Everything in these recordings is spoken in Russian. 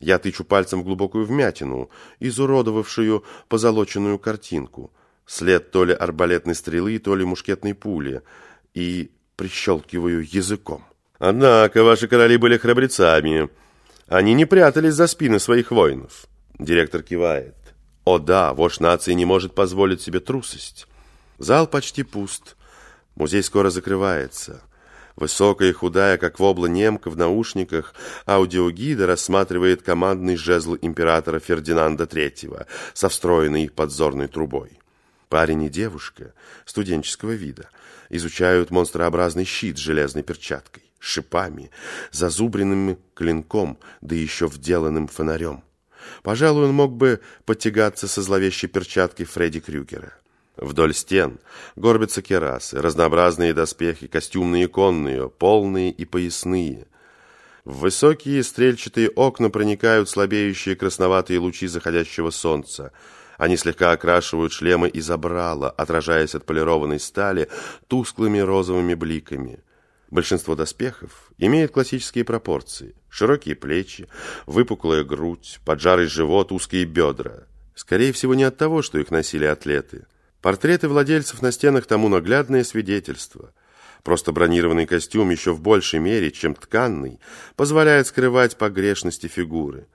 Я тычу пальцем в глубокую вмятину, изуродовавшую позолоченную картинку. След то ли арбалетной стрелы, то ли мушкетной пули. И прищелкиваю языком. Однако ваши короли были храбрецами. Они не прятались за спины своих воинов. Директор кивает. О да, вождь нации не может позволить себе трусость. Зал почти пуст. Музей скоро закрывается. Высокая и худая, как вобла немка в наушниках, аудиогида рассматривает командный жезл императора Фердинанда III со встроенной подзорной трубой. Парень и девушка студенческого вида изучают монстрообразный щит с железной перчаткой, шипами, зазубренным клинком, да еще вделанным фонарем. Пожалуй, он мог бы подтягаться со зловещей перчаткой Фредди Крюгера. Вдоль стен горбятся керасы, разнообразные доспехи, костюмные и конные, полные и поясные. В высокие стрельчатые окна проникают слабеющие красноватые лучи заходящего солнца. Они слегка окрашивают шлемы и забрала, отражаясь от полированной стали тусклыми розовыми бликами. Большинство доспехов имеет классические пропорции. Широкие плечи, выпуклая грудь, поджарый живот, узкие бедра. Скорее всего, не от того, что их носили атлеты – Портреты владельцев на стенах тому наглядное свидетельство. Просто бронированный костюм еще в большей мере, чем тканный, позволяет скрывать погрешности фигуры.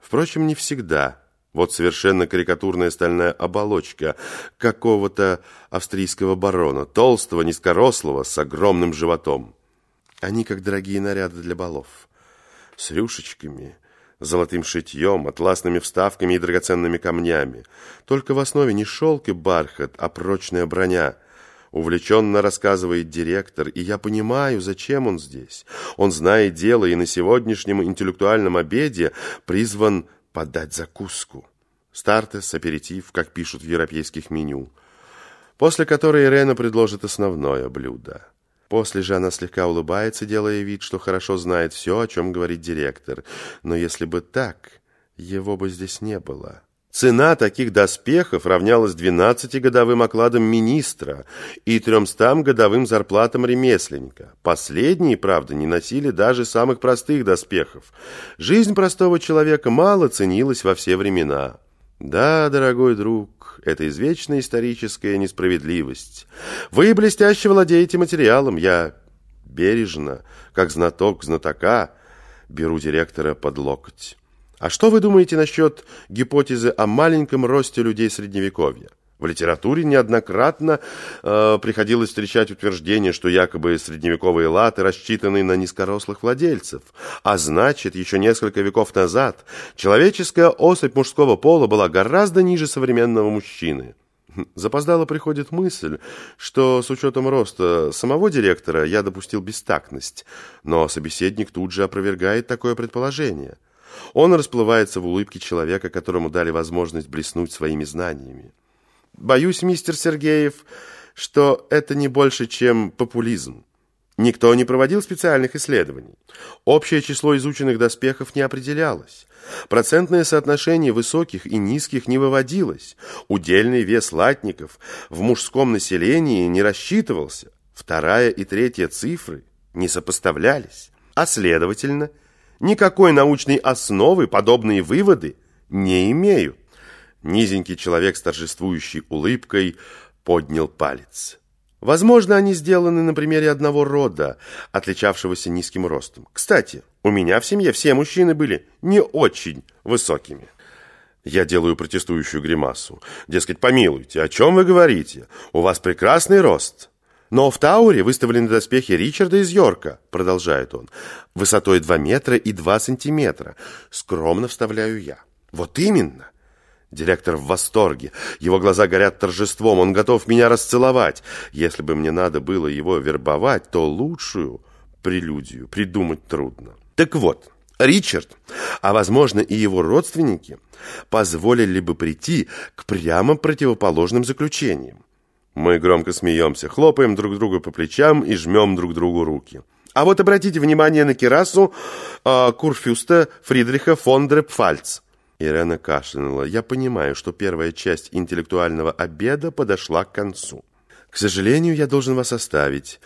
Впрочем, не всегда. Вот совершенно карикатурная стальная оболочка какого-то австрийского барона, толстого, низкорослого, с огромным животом. Они как дорогие наряды для балов. С рюшечками – золотым шитьем, атласными вставками и драгоценными камнями. Только в основе не шелк и бархат, а прочная броня. Увлеченно рассказывает директор, и я понимаю, зачем он здесь. Он знает дело и на сегодняшнем интеллектуальном обеде призван подать закуску. Стартес, аперитив, как пишут в европейских меню. После которой Ирена предложит основное блюдо. После же она слегка улыбается, делая вид, что хорошо знает все, о чем говорит директор. Но если бы так, его бы здесь не было. Цена таких доспехов равнялась 12-годовым окладам министра и 300 годовым зарплатам ремесленника. Последние, правда, не носили даже самых простых доспехов. Жизнь простого человека мало ценилась во все времена. Да, дорогой друг, это извечная историческая несправедливость. Вы блестяще владеете материалом, я бережно, как знаток знатока, беру директора под локоть. А что вы думаете насчет гипотезы о маленьком росте людей Средневековья? В литературе неоднократно э, приходилось встречать утверждение, что якобы средневековые латы рассчитаны на низкорослых владельцев, а значит, еще несколько веков назад человеческая особь мужского пола была гораздо ниже современного мужчины. Запоздало приходит мысль, что с учетом роста самого директора я допустил бестактность, но собеседник тут же опровергает такое предположение. Он расплывается в улыбке человека, которому дали возможность блеснуть своими знаниями. Боюсь, мистер Сергеев, что это не больше, чем популизм. Никто не проводил специальных исследований. Общее число изученных доспехов не определялось. Процентное соотношение высоких и низких не выводилось. Удельный вес латников в мужском населении не рассчитывался. Вторая и третья цифры не сопоставлялись. А следовательно, никакой научной основы подобные выводы не имеют. Низенький человек с торжествующей улыбкой поднял палец. Возможно, они сделаны на примере одного рода, отличавшегося низким ростом. Кстати, у меня в семье все мужчины были не очень высокими. Я делаю протестующую гримасу. Дескать, помилуйте, о чем вы говорите? У вас прекрасный рост. Но в Тауре выставлены доспехи Ричарда из Йорка, продолжает он, высотой 2 метра и 2 сантиметра. Скромно вставляю я. Вот именно. Директор в восторге. Его глаза горят торжеством. Он готов меня расцеловать. Если бы мне надо было его вербовать, то лучшую прелюдию придумать трудно. Так вот, Ричард, а возможно и его родственники, позволили бы прийти к прямо противоположным заключениям. Мы громко смеемся, хлопаем друг друга по плечам и жмем друг другу руки. А вот обратите внимание на керасу э, Курфюста Фридриха фон Дрепфальц. Ирена кашлянула. «Я понимаю, что первая часть интеллектуального обеда подошла к концу. К сожалению, я должен вас оставить.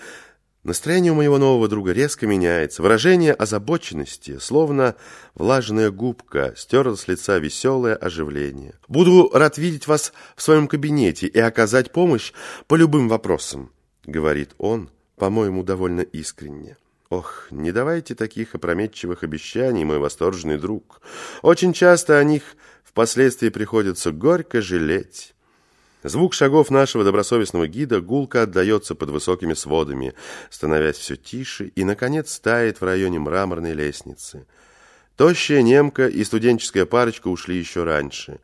Настроение у моего нового друга резко меняется. Выражение озабоченности, словно влажная губка, стерла с лица веселое оживление. «Буду рад видеть вас в своем кабинете и оказать помощь по любым вопросам», — говорит он, по-моему, довольно искренне. Ох, не давайте таких опрометчивых обещаний, мой восторженный друг. Очень часто о них впоследствии приходится горько жалеть. Звук шагов нашего добросовестного гида гулко отдается под высокими сводами, становясь все тише и, наконец, тает в районе мраморной лестницы. Тощая немка и студенческая парочка ушли еще раньше.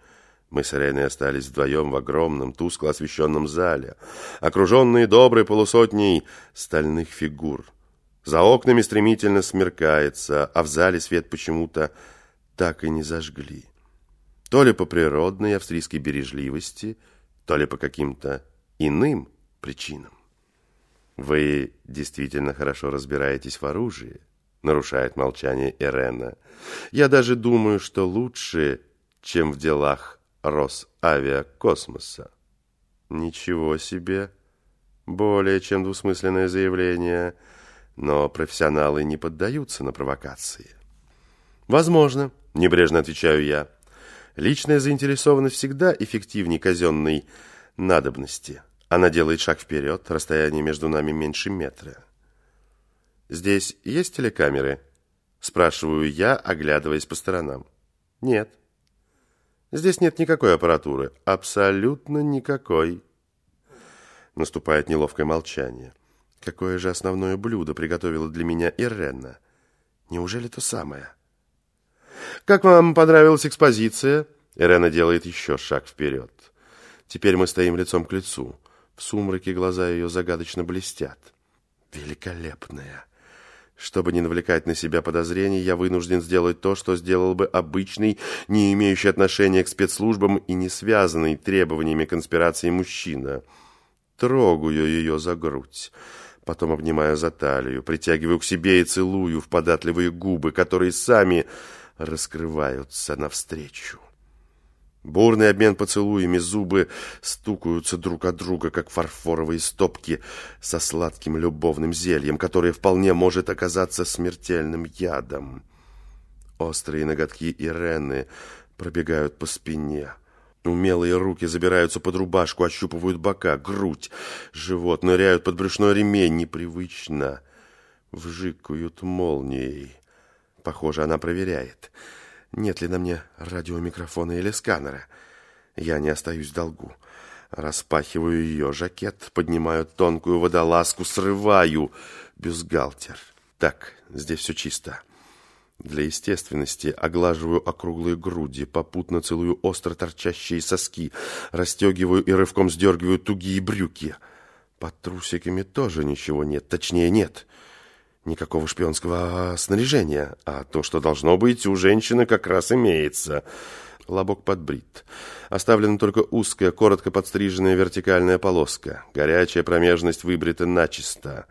Мы с Иреной остались вдвоем в огромном, тускло освещенном зале, окруженные доброй полусотней стальных фигур. За окнами стремительно смеркается, а в зале свет почему-то так и не зажгли. То ли по природной австрийской бережливости – то ли по каким-то иным причинам. «Вы действительно хорошо разбираетесь в оружии», — нарушает молчание Ирена. «Я даже думаю, что лучше, чем в делах Росавиакосмоса». «Ничего себе! Более чем двусмысленное заявление, но профессионалы не поддаются на провокации». «Возможно», — небрежно отвечаю я. Личная заинтересованность всегда эффективнее казенной надобности. Она делает шаг вперед, расстояние между нами меньше метра. «Здесь есть телекамеры?» Спрашиваю я, оглядываясь по сторонам. «Нет». «Здесь нет никакой аппаратуры. Абсолютно никакой». Наступает неловкое молчание. Какое же основное блюдо приготовила для меня Ирена? Неужели то самое? «Как вам понравилась экспозиция?» Ирена делает еще шаг вперед. Теперь мы стоим лицом к лицу. В сумраке глаза ее загадочно блестят. Великолепная. Чтобы не навлекать на себя подозрений, я вынужден сделать то, что сделал бы обычный, не имеющий отношения к спецслужбам и не связанный требованиями конспирации мужчина. Трогаю ее за грудь. Потом обнимаю за талию, притягиваю к себе и целую в податливые губы, которые сами раскрываются навстречу. Бурный обмен поцелуями, зубы стукаются друг от друга, как фарфоровые стопки со сладким любовным зельем, которое вполне может оказаться смертельным ядом. Острые ноготки Ирены пробегают по спине. Умелые руки забираются под рубашку, ощупывают бока, грудь, живот, ныряют под брюшной ремень непривычно. Вжикают молнией. Похоже, она проверяет, нет ли на мне радиомикрофона или сканера. Я не остаюсь в долгу. Распахиваю ее жакет, поднимаю тонкую водолазку, срываю бюстгальтер. Так, здесь все чисто. Для естественности оглаживаю округлые груди, попутно целую остро торчащие соски, расстегиваю и рывком сдергиваю тугие брюки. Под трусиками тоже ничего нет, точнее нет. Никакого шпионского снаряжения, а то, что должно быть, у женщины как раз имеется. Лобок подбрит. Оставлена только узкая, коротко подстриженная вертикальная полоска. Горячая промежность выбрита начисто.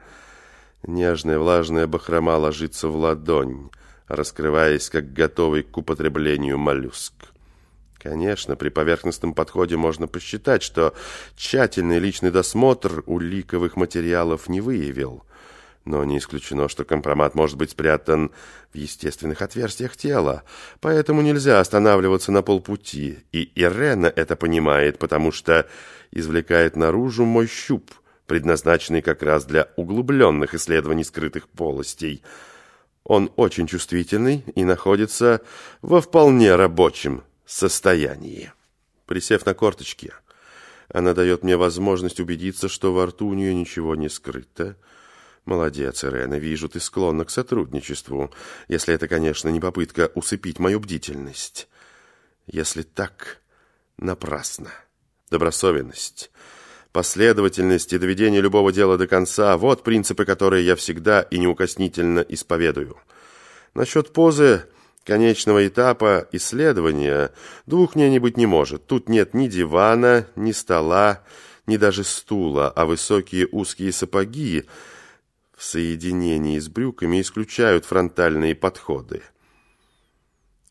Нежная влажная бахрома ложится в ладонь, раскрываясь, как готовый к употреблению моллюск. Конечно, при поверхностном подходе можно посчитать, что тщательный личный досмотр уликовых материалов не выявил – но не исключено, что компромат может быть спрятан в естественных отверстиях тела, поэтому нельзя останавливаться на полпути, и Ирена это понимает, потому что извлекает наружу мой щуп, предназначенный как раз для углубленных исследований скрытых полостей. Он очень чувствительный и находится во вполне рабочем состоянии. Присев на корточки, она дает мне возможность убедиться, что во рту у нее ничего не скрыто, «Молодец, Ирена, вижу, ты склонна к сотрудничеству, если это, конечно, не попытка усыпить мою бдительность. Если так, напрасно. Добросовенность, последовательность и доведение любого дела до конца – вот принципы, которые я всегда и неукоснительно исповедую. Насчет позы конечного этапа исследования двух мне не быть не может. Тут нет ни дивана, ни стола, ни даже стула, а высокие узкие сапоги – в соединении с брюками исключают фронтальные подходы.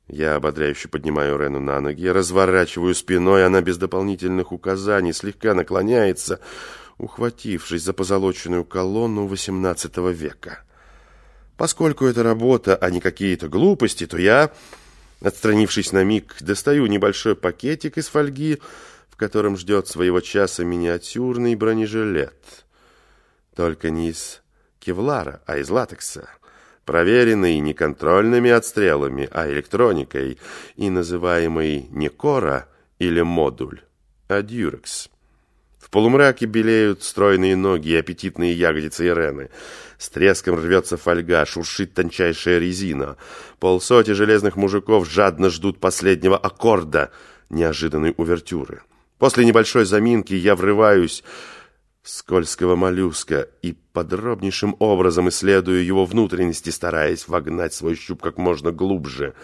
Я ободряюще поднимаю Рену на ноги, разворачиваю спиной, она без дополнительных указаний слегка наклоняется, ухватившись за позолоченную колонну XVIII века. Поскольку это работа, а не какие-то глупости, то я, отстранившись на миг, достаю небольшой пакетик из фольги, в котором ждет своего часа миниатюрный бронежилет. Только не из кевлара, а из латекса, проверенный не контрольными отстрелами, а электроникой и называемый не кора или модуль, а дюрекс. В полумраке белеют стройные ноги и аппетитные ягодицы Ирены. С треском рвется фольга, шуршит тончайшая резина. Полсоти железных мужиков жадно ждут последнего аккорда неожиданной увертюры. После небольшой заминки я врываюсь скользкого моллюска и подробнейшим образом исследую его внутренности, стараясь вогнать свой щуп как можно глубже.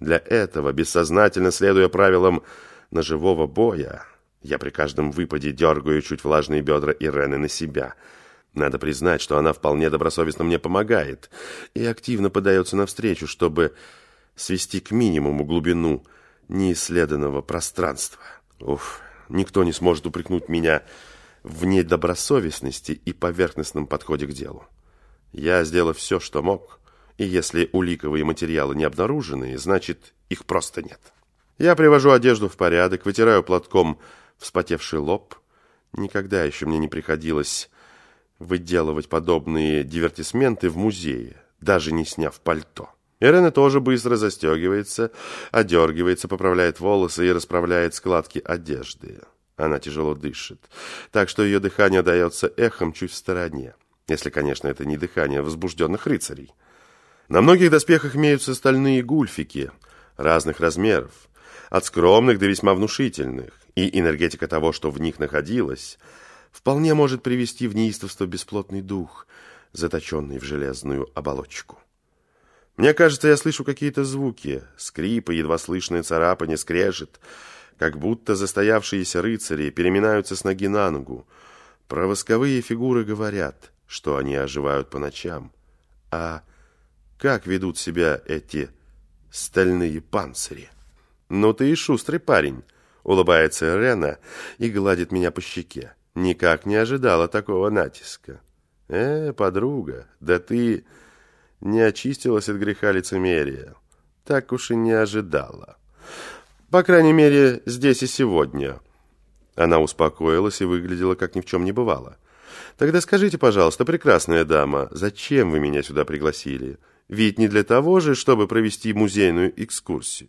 Для этого, бессознательно следуя правилам ножевого боя, я при каждом выпаде дергаю чуть влажные бедра Ирены на себя. Надо признать, что она вполне добросовестно мне помогает и активно подается навстречу, чтобы свести к минимуму глубину неисследованного пространства. Уф, никто не сможет упрекнуть меня в недобросовестности и поверхностном подходе к делу. Я сделал все, что мог, и если уликовые материалы не обнаружены, значит, их просто нет. Я привожу одежду в порядок, вытираю платком вспотевший лоб. Никогда еще мне не приходилось выделывать подобные дивертисменты в музее, даже не сняв пальто. Ирена тоже быстро застегивается, одергивается, поправляет волосы и расправляет складки одежды. Она тяжело дышит, так что ее дыхание дается эхом чуть в стороне, если, конечно, это не дыхание возбужденных рыцарей. На многих доспехах имеются стальные гульфики разных размеров, от скромных до весьма внушительных и энергетика того, что в них находилось, вполне может привести в неистовство бесплотный дух, заточенный в железную оболочку. Мне кажется, я слышу какие-то звуки, скрипы, едва слышные царапания, скрежет, как будто застоявшиеся рыцари переминаются с ноги на ногу. Про восковые фигуры говорят, что они оживают по ночам. А как ведут себя эти стальные панцири? Ну ты и шустрый парень, Улыбается Рена и гладит меня по щеке. Никак не ожидала такого натиска. Э, подруга, да ты не очистилась от греха лицемерия. Так уж и не ожидала. По крайней мере, здесь и сегодня. Она успокоилась и выглядела, как ни в чем не бывало. Тогда скажите, пожалуйста, прекрасная дама, зачем вы меня сюда пригласили? Ведь не для того же, чтобы провести музейную экскурсию.